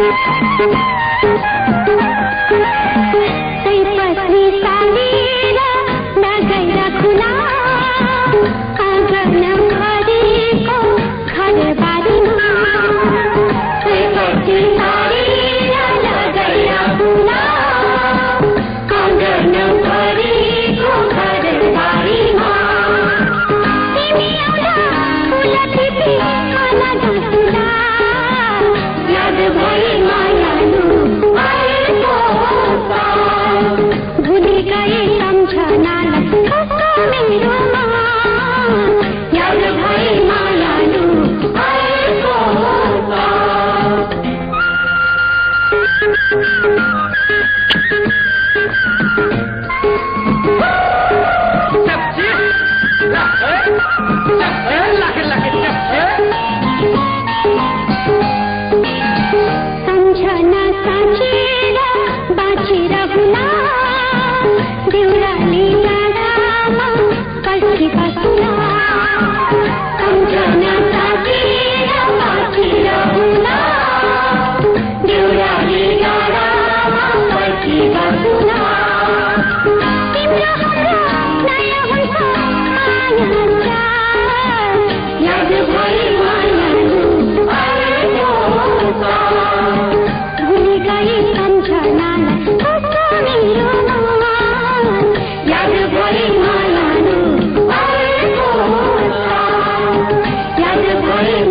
Thank you. Thank you. عليه